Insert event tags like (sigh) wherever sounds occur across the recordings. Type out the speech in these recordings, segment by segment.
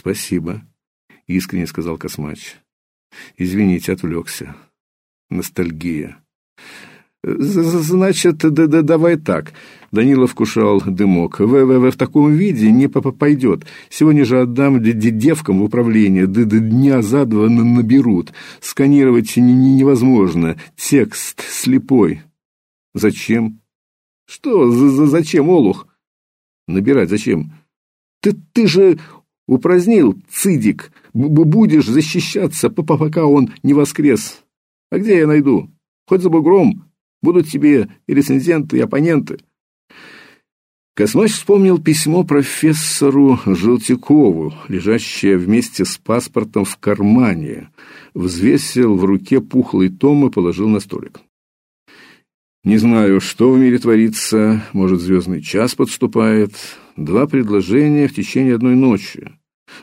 Спасибо, искренне сказал Космач. Извините, отвлекся. Ностальгия. Значит, да, да, давай так. Данила вкушал дымок. В, в, в таком виде не пойдет. Сегодня же отдам девкам в управление. Д, д, дня за два наберут. Сканировать невозможно. Текст слепой. Зачем? Что за, зачем, Олух? Набирать зачем? Ты, ты же упразднил цидик. Будешь защищаться, пока он не воскрес. А где я найду? Хоть за бугром. Будут тебе и рецензенты, и оппоненты. Космач вспомнил письмо профессору Желтякову, лежащее вместе с паспортом в кармане, взвесил в руке пухлый том и положил на столик. Не знаю, что в мире творится, может, звездный час подступает. Два предложения в течение одной ночи,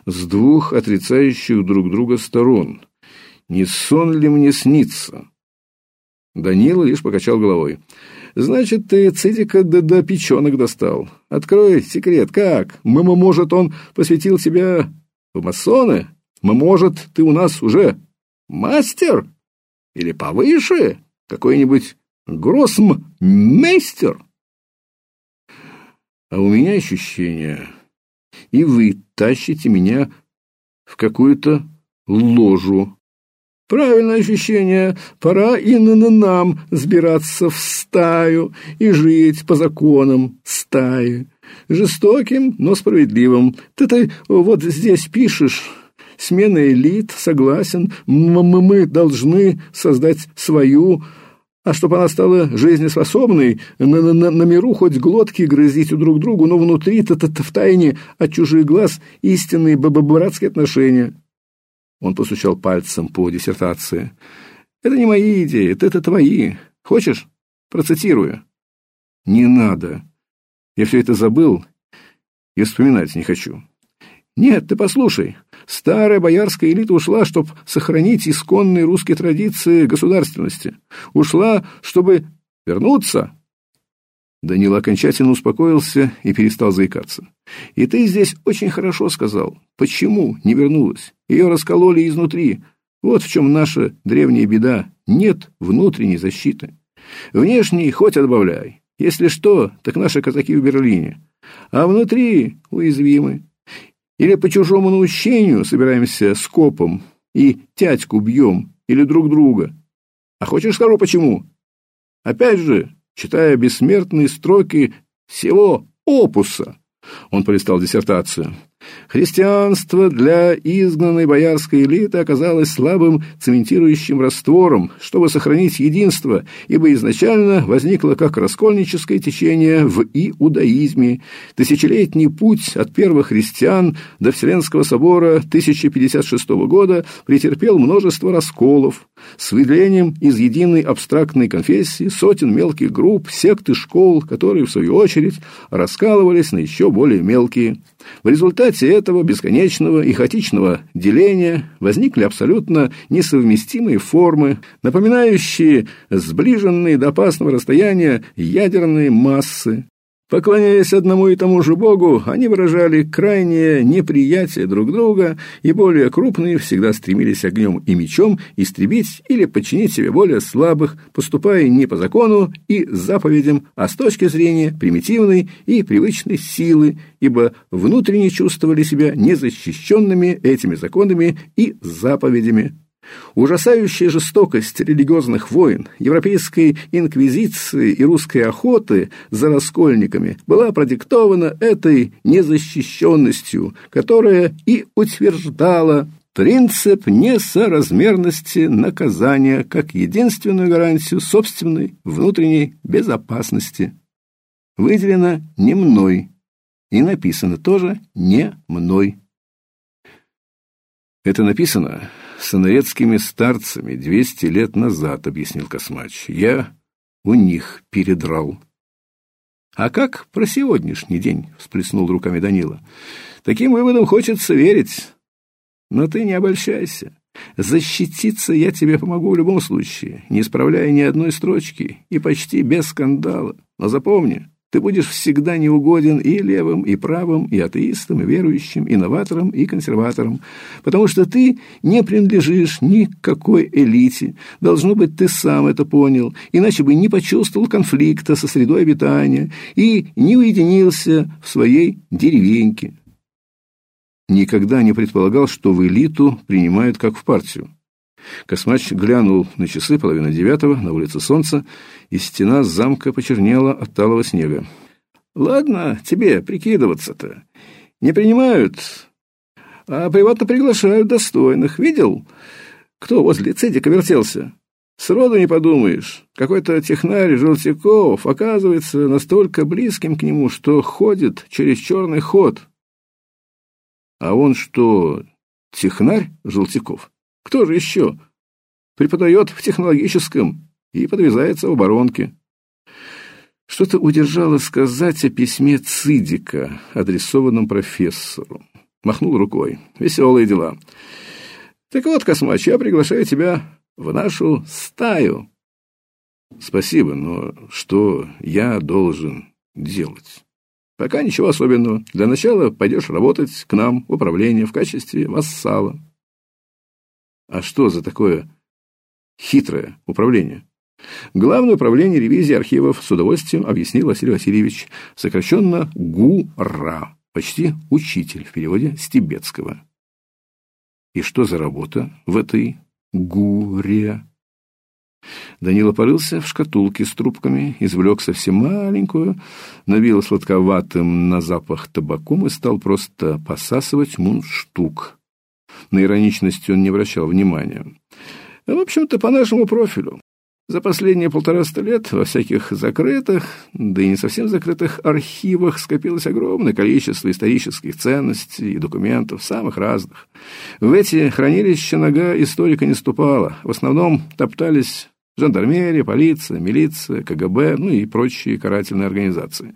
с двух отрицающих друг друга сторон. Не сон ли мне снится? Данила лишь покачал головой. Значит, ты цидика до, до печенок достал. Открой секрет, как? Мы, может, он посвятил тебя в масоны? Мы, может, ты у нас уже мастер? Или повыше? Какой-нибудь гроссмейстер? А у меня ощущение, и вы тащите меня в какую-то ложу. Правильное ощущение. Пора и на нам сбираться в стаю и жить по законам стаи. Жестоким, но справедливым. Ты-то вот здесь пишешь. Смена элит, согласен. Мы должны создать свою а чтобы она стала жизнеспособной, на, на, на миру хоть глотки грызите друг другу, но внутри-то в тайне от чужих глаз истинные бабабратские отношения. Он постучал пальцем по диссертации. «Это не мои идеи, это, это твои. Хочешь? Процитирую». «Не надо. Я все это забыл и вспоминать не хочу». «Нет, ты послушай. Старая боярская элита ушла, чтобы сохранить исконные русские традиции государственности. Ушла, чтобы вернуться Данил окончательно успокоился и перестал заикаться. «И ты здесь очень хорошо сказал. Почему не вернулась? Ее раскололи изнутри. Вот в чем наша древняя беда. Нет внутренней защиты. Внешней хоть отбавляй. Если что, так наши казаки в Берлине. А внутри уязвимы. Или по чужому наущению собираемся с копом и тятьку бьем, или друг друга. А хочешь скажу почему? Опять же, читая бессмертные строки всего опуса. Он полистал диссертацию. Христианство для изгнанной боярской элиты оказалось слабым цементирующим раствором, чтобы сохранить единство, ибо изначально возникло как раскольническое течение в иудаизме. Тысячелетний путь от первых христиан до Вселенского собора 1056 года претерпел множество расколов, с выделением из единой абстрактной конфессии сотен мелких групп, сект и школ, которые, в свою очередь, раскалывались на еще более мелкие. В результате этого бесконечного и хаотичного деления возникли абсолютно несовместимые формы, напоминающие сближенные до опасного расстояния ядерные массы, Поклоняясь одному и тому же Богу, они выражали крайнее неприятие друг друга, и более крупные всегда стремились огнем и мечом истребить или подчинить себе более слабых, поступая не по закону и заповедям, а с точки зрения примитивной и привычной силы, ибо внутренне чувствовали себя незащищенными этими законами и заповедями. Ужасающая жестокость религиозных войн, европейской инквизиции и русской охоты за раскольниками была продиктована этой незащищенностью, которая и утверждала принцип несоразмерности наказания как единственную гарантию собственной внутренней безопасности. Выделено не мной и написано тоже не мной. Это написано санарецкими старцами двести лет назад, объяснил Космач. Я у них передрал. А как про сегодняшний день? всплеснул руками Данила. Таким выводом хочется верить. Но ты не обольщайся. Защититься я тебе помогу в любом случае, не исправляя ни одной строчки и почти без скандала. Но запомни, ты будешь всегда неугоден и левым, и правым, и атеистам, и верующим, и новаторам, и консерваторам, потому что ты не принадлежишь ни к какой элите. Должно быть, ты сам это понял, иначе бы не почувствовал конфликта со средой обитания и не уединился в своей деревеньке. Никогда не предполагал, что в элиту принимают как в партию. Космач глянул на часы половина девятого, на улице солнца, и стена замка почернела от талого снега. «Ладно, тебе прикидываться-то. Не принимают, а приватно приглашают достойных. Видел, кто возле цедика вертелся? Сроду не подумаешь. Какой-то технарь Желтяков оказывается настолько близким к нему, что ходит через черный ход». «А он что, технарь Желтяков?» Кто же еще? Преподает в технологическом и подвязается в оборонке. Что-то удержало сказать о письме Цидика, адресованном профессору. Махнул рукой. Веселые дела. Так вот, Космач, я приглашаю тебя в нашу стаю. Спасибо, но что я должен делать? Пока ничего особенного. Для начала пойдешь работать к нам в управление в качестве вассала. А что за такое хитрое управление? Главное управление ревизии архивов с удовольствием объяснил Василий Васильевич, сокращенно ГУРА, почти учитель в переводе с тибетского. И что за работа в этой ГУРе? Данила порылся в шкатулке с трубками, извлек совсем маленькую, навил сладковатым на запах табаком и стал просто посасывать мундштук. На ироничность он не обращал внимания. В общем-то, по нашему профилю. За последние полтораста лет во всяких закрытых, да и не совсем закрытых архивах скопилось огромное количество исторических ценностей и документов, самых разных. В эти хранилища нога историка не ступала. В основном топтались жандармерия, полиция, милиция, КГБ, ну и прочие карательные организации.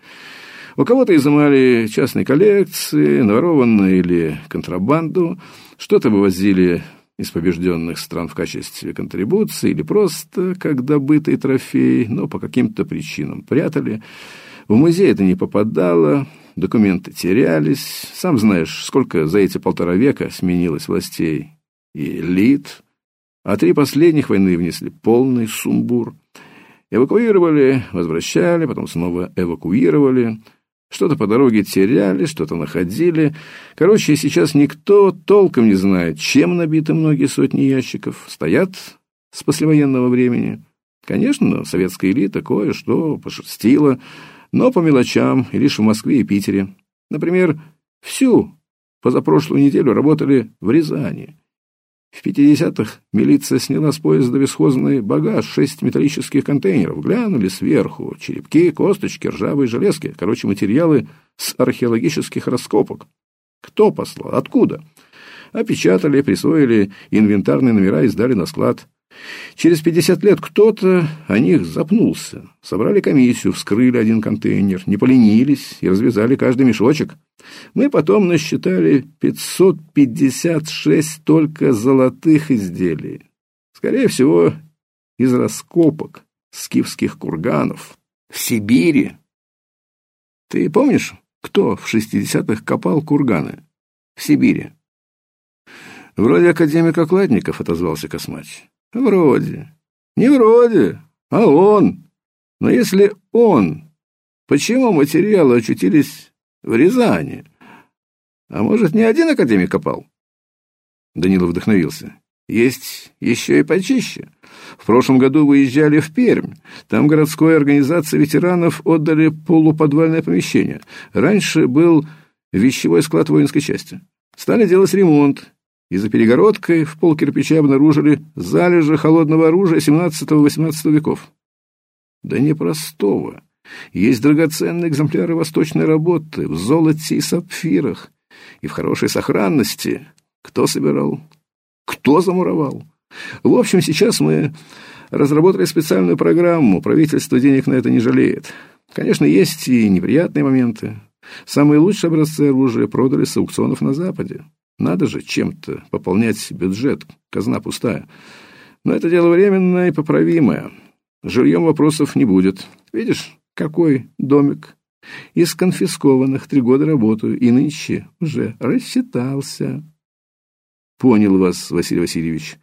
У кого-то изымали частные коллекции, наворованные или контрабанду, что-то вывозили из побежденных стран в качестве контрибуции или просто как добытый трофей, но по каким-то причинам прятали. В музей это не попадало, документы терялись. Сам знаешь, сколько за эти полтора века сменилось властей и элит, а три последних войны внесли полный сумбур. Эвакуировали, возвращали, потом снова эвакуировали – что-то по дороге теряли, что-то находили. Короче, сейчас никто толком не знает, чем набиты многие сотни ящиков. Стоят с послевоенного времени. Конечно, советская элита кое-что пошерстила, но по мелочам, и лишь в Москве и Питере. Например, всю позапрошлую неделю работали в Рязани. В 50-х милиция сняла с поезда бесхозный багаж, шесть металлических контейнеров. Глянули сверху. Черепки, косточки, ржавые железки. Короче, материалы с археологических раскопок. Кто послал? Откуда? Опечатали, присвоили инвентарные номера и сдали на склад. Через 50 лет кто-то о них запнулся. Собрали комиссию, вскрыли один контейнер, не поленились и развязали каждый мешочек. Мы потом насчитали 556 только золотых изделий. Скорее всего, из раскопок скифских курганов в Сибири. Ты помнишь, кто в 60-х копал курганы в Сибири? Вроде академик Окладников, отозвался Космач. Вроде. Не вроде, а он. Но если он, почему материалы очутились в Рязани? А может, не один академик копал? Данила вдохновился. Есть еще и почище. В прошлом году выезжали в Пермь. Там городской организации ветеранов отдали полуподвальное помещение. Раньше был вещевой склад воинской части. Стали делать ремонт, и за перегородкой в пол кирпича обнаружили залежи холодного оружия XVII-XVIII веков. Да не простого. Есть драгоценные экземпляры восточной работы в золоте и сапфирах, и в хорошей сохранности. Кто собирал? Кто замуровал? В общем, сейчас мы разработали специальную программу, правительство денег на это не жалеет. Конечно, есть и неприятные моменты. Самые лучшие образцы оружия продали с аукционов на Западе. Надо же чем-то пополнять бюджет, казна пустая. Но это дело временное и поправимое. Жильем вопросов не будет. Видишь, какой домик Из конфискованных три года работаю, и нынче уже рассчитался. Понял вас, Василий Васильевич.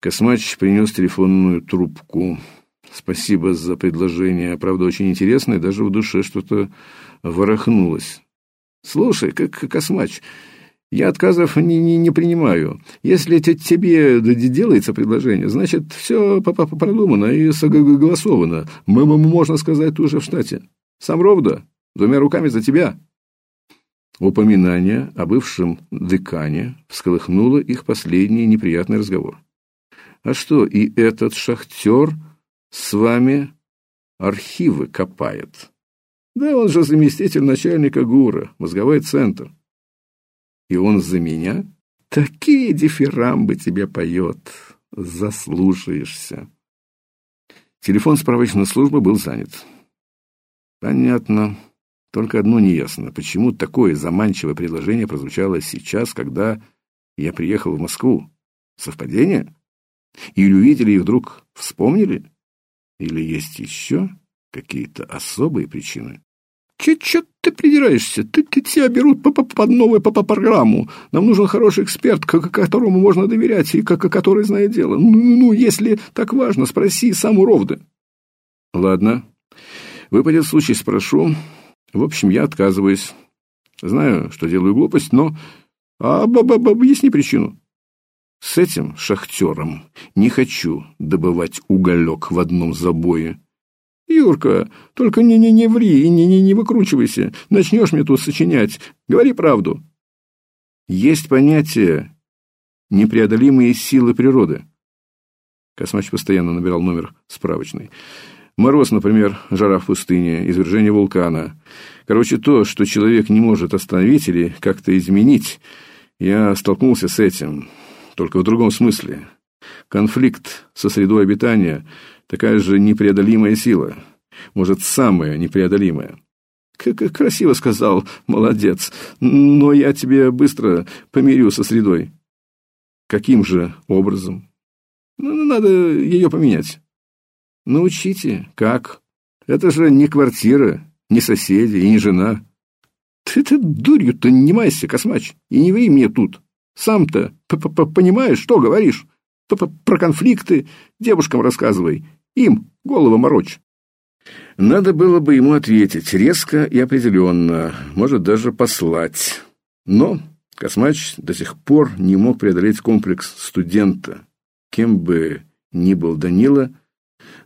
Космач принес телефонную трубку. Спасибо за предложение, правда, очень интересное, даже в душе что-то ворохнулось. Слушай, как Космач, я отказов не, не, не принимаю. Если тебе делается предложение, значит, все продумано и согласовано. Мы, можно сказать, уже в штате. Сам Ровда, двумя руками за тебя. Упоминание о бывшем декане всколыхнуло их последний неприятный разговор. А что, и этот шахтер с вами архивы копает? Да он же заместитель начальника ГУРа, мозговой центр. И он за меня? Такие дифирамбы тебе поет. Заслушаешься. Телефон справочной службы был занят. Понятно. Только одно неясно. Почему такое заманчивое предложение прозвучало сейчас, когда я приехал в Москву? Совпадение? Или увидели и вдруг вспомнили? Или есть еще какие-то особые причины? Че, че ты придираешься? Ты, ты тебя берут по, по, под новую по, по программу. Нам нужен хороший эксперт, к, которому можно доверять и к, который знает дело. Ну, ну, ну, если так важно, спроси сам у Ровды. Ладно. Выпадет случай, спрошу. В общем, я отказываюсь. Знаю, что делаю глупость, но... А, б -б -б объясни причину. С этим шахтером не хочу добывать уголек в одном забое. Юрка, только не, не, не ври и не, не, не выкручивайся. Начнешь мне тут сочинять. Говори правду. Есть понятие непреодолимые силы природы. Космач постоянно набирал номер справочный. Мороз, например, жара в пустыне, извержение вулкана. Короче, то, что человек не может остановить или как-то изменить, я столкнулся с этим, только в другом смысле. Конфликт со средой обитания – такая же непреодолимая сила, может, самая непреодолимая. Как красиво сказал, молодец, но я тебе быстро помирю со средой. Каким же образом? Ну, надо ее поменять. Научите. Как? Это же не квартира, не соседи и не жена. Ты ты дурью-то не майся, космач, и не ври мне тут. Сам-то понимаешь, что говоришь? Про конфликты девушкам рассказывай. Им голову морочь. Надо было бы ему ответить резко и определенно, может даже послать. Но Космач до сих пор не мог преодолеть комплекс студента. Кем бы ни был Данила,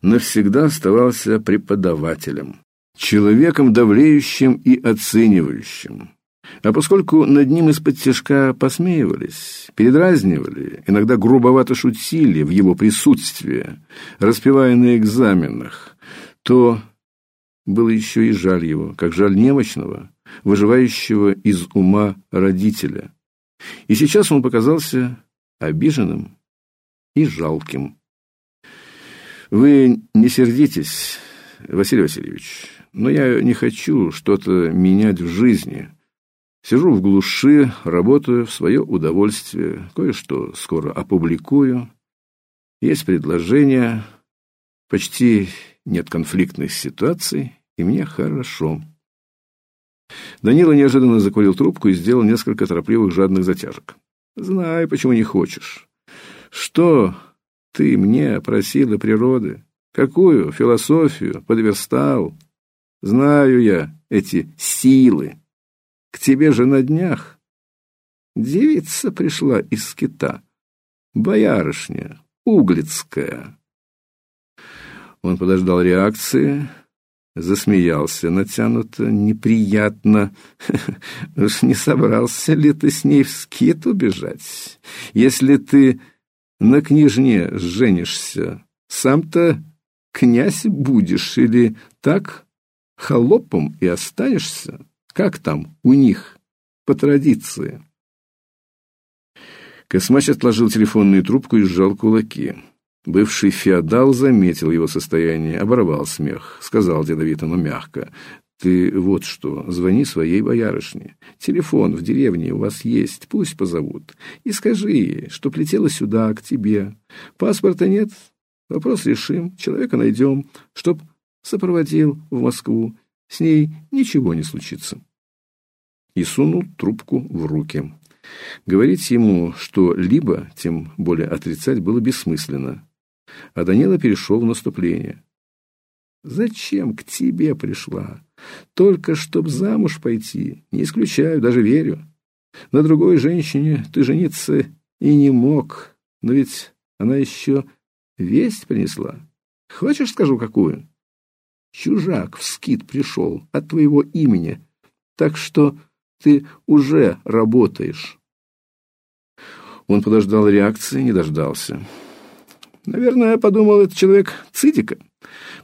навсегда оставался преподавателем, человеком давлеющим и оценивающим. А поскольку над ним из-под тяжка посмеивались, передразнивали, иногда грубовато шутили в его присутствии, распевая на экзаменах, то было еще и жаль его, как жаль немощного, выживающего из ума родителя. И сейчас он показался обиженным и жалким. Вы не сердитесь, Василий Васильевич, но я не хочу что-то менять в жизни. Сижу в глуши, работаю в свое удовольствие, кое-что скоро опубликую. Есть предложения, почти нет конфликтных ситуаций, и мне хорошо. Данила неожиданно закурил трубку и сделал несколько торопливых жадных затяжек. Знаю, почему не хочешь. Что ты мне просила природы? Какую философию подверстал? Знаю я эти силы. К тебе же на днях девица пришла из кита, боярышня, углицкая. Он подождал реакции, засмеялся натянуто, неприятно. (laughs) Уж не собрался ли ты с ней в скит убежать? Если ты на княжне женишься, сам-то князь будешь или так холопом и останешься? Как там у них по традиции? Космач отложил телефонную трубку и сжал кулаки. Бывший феодал заметил его состояние, оборвал смех, сказал деловито, но мягко: ты вот что, звони своей боярышне. Телефон в деревне у вас есть, пусть позовут. И скажи ей, что летела сюда, к тебе. Паспорта нет? Вопрос решим, человека найдем, чтоб сопроводил в Москву. С ней ничего не случится. И сунул трубку в руки. Говорить ему что-либо, тем более отрицать, было бессмысленно. А Данила перешел в наступление. «Зачем к тебе пришла? Только чтоб замуж пойти. Не исключаю, даже верю. На другой женщине ты жениться и не мог. Но ведь она еще весть принесла. Хочешь, скажу, какую? Чужак в скит пришел от твоего имени, так что ты уже работаешь. Он подождал реакции, не дождался. Наверное, подумал, это человек цитика,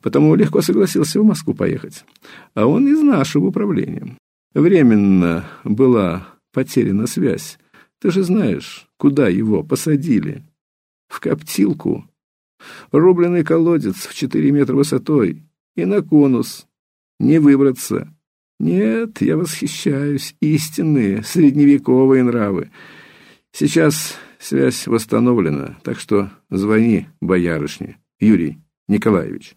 потому легко согласился в Москву поехать. А он из нашего управления. Временно была потеряна связь. Ты же знаешь, куда его посадили. В коптилку. Рубленый колодец в четыре метра высотой. И на конус. Не выбраться. Нет, я восхищаюсь. Истинные средневековые нравы. Сейчас связь восстановлена, так что звони боярышне. Юрий Николаевич.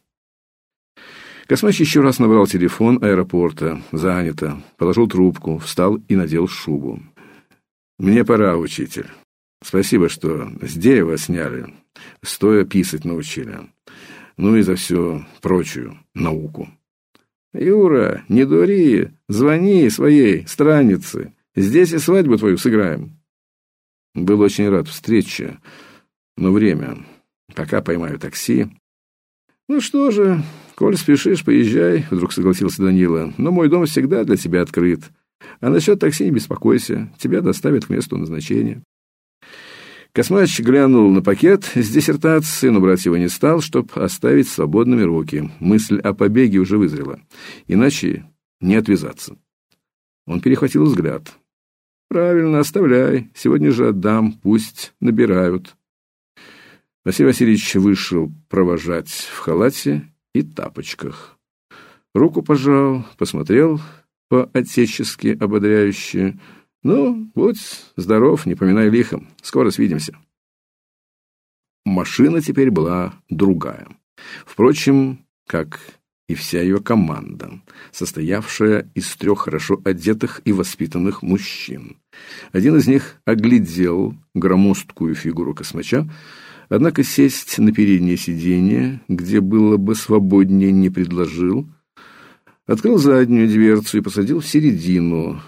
Космач еще раз набрал телефон аэропорта. Занято. Положил трубку, встал и надел шубу. «Мне пора, учитель. Спасибо, что с дерева сняли, стоя писать научили. Ну и за всю прочую науку». «Юра, не дури, звони своей странице. Здесь и свадьбу твою сыграем». Был очень рад встрече, но время. Пока поймаю такси. «Ну что же, коль спешишь, поезжай», — вдруг согласился Данила. «Но мой дом всегда для тебя открыт. А насчет такси не беспокойся, тебя доставят к месту назначения». Космач глянул на пакет с диссертацией, но брать его не стал, чтобы оставить свободными руки. Мысль о побеге уже вызрела. Иначе не отвязаться. Он перехватил взгляд. «Правильно, оставляй. Сегодня же отдам. Пусть набирают». Василий Васильевич вышел провожать в халате и тапочках. Руку пожал, посмотрел по-отечески ободряюще. «Ну, будь здоров, не поминай лихом. Скоро свидимся». Машина теперь была другая. Впрочем, как и вся ее команда, состоявшая из трех хорошо одетых и воспитанных мужчин. Один из них оглядел громоздкую фигуру космача, Однако сесть на переднее сиденье, где было бы свободнее, не предложил. Открыл заднюю дверцу и посадил в середину.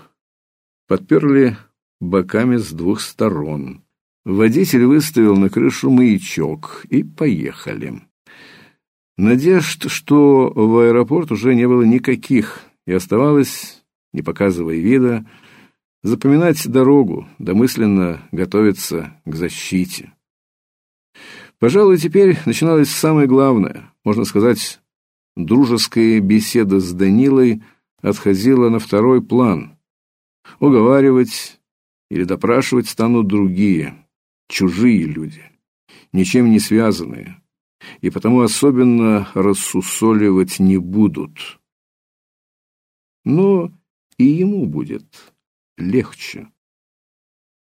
Подперли боками с двух сторон. Водитель выставил на крышу маячок, и поехали. Надежд, что в аэропорт уже не было никаких, и оставалось, не показывая вида, запоминать дорогу, домысленно готовиться к защите. Пожалуй, теперь начиналось самое главное. Можно сказать, дружеская беседа с Данилой отходила на второй план. Уговаривать или допрашивать станут другие, чужие люди, ничем не связанные, и потому особенно рассусоливать не будут. Но и ему будет легче.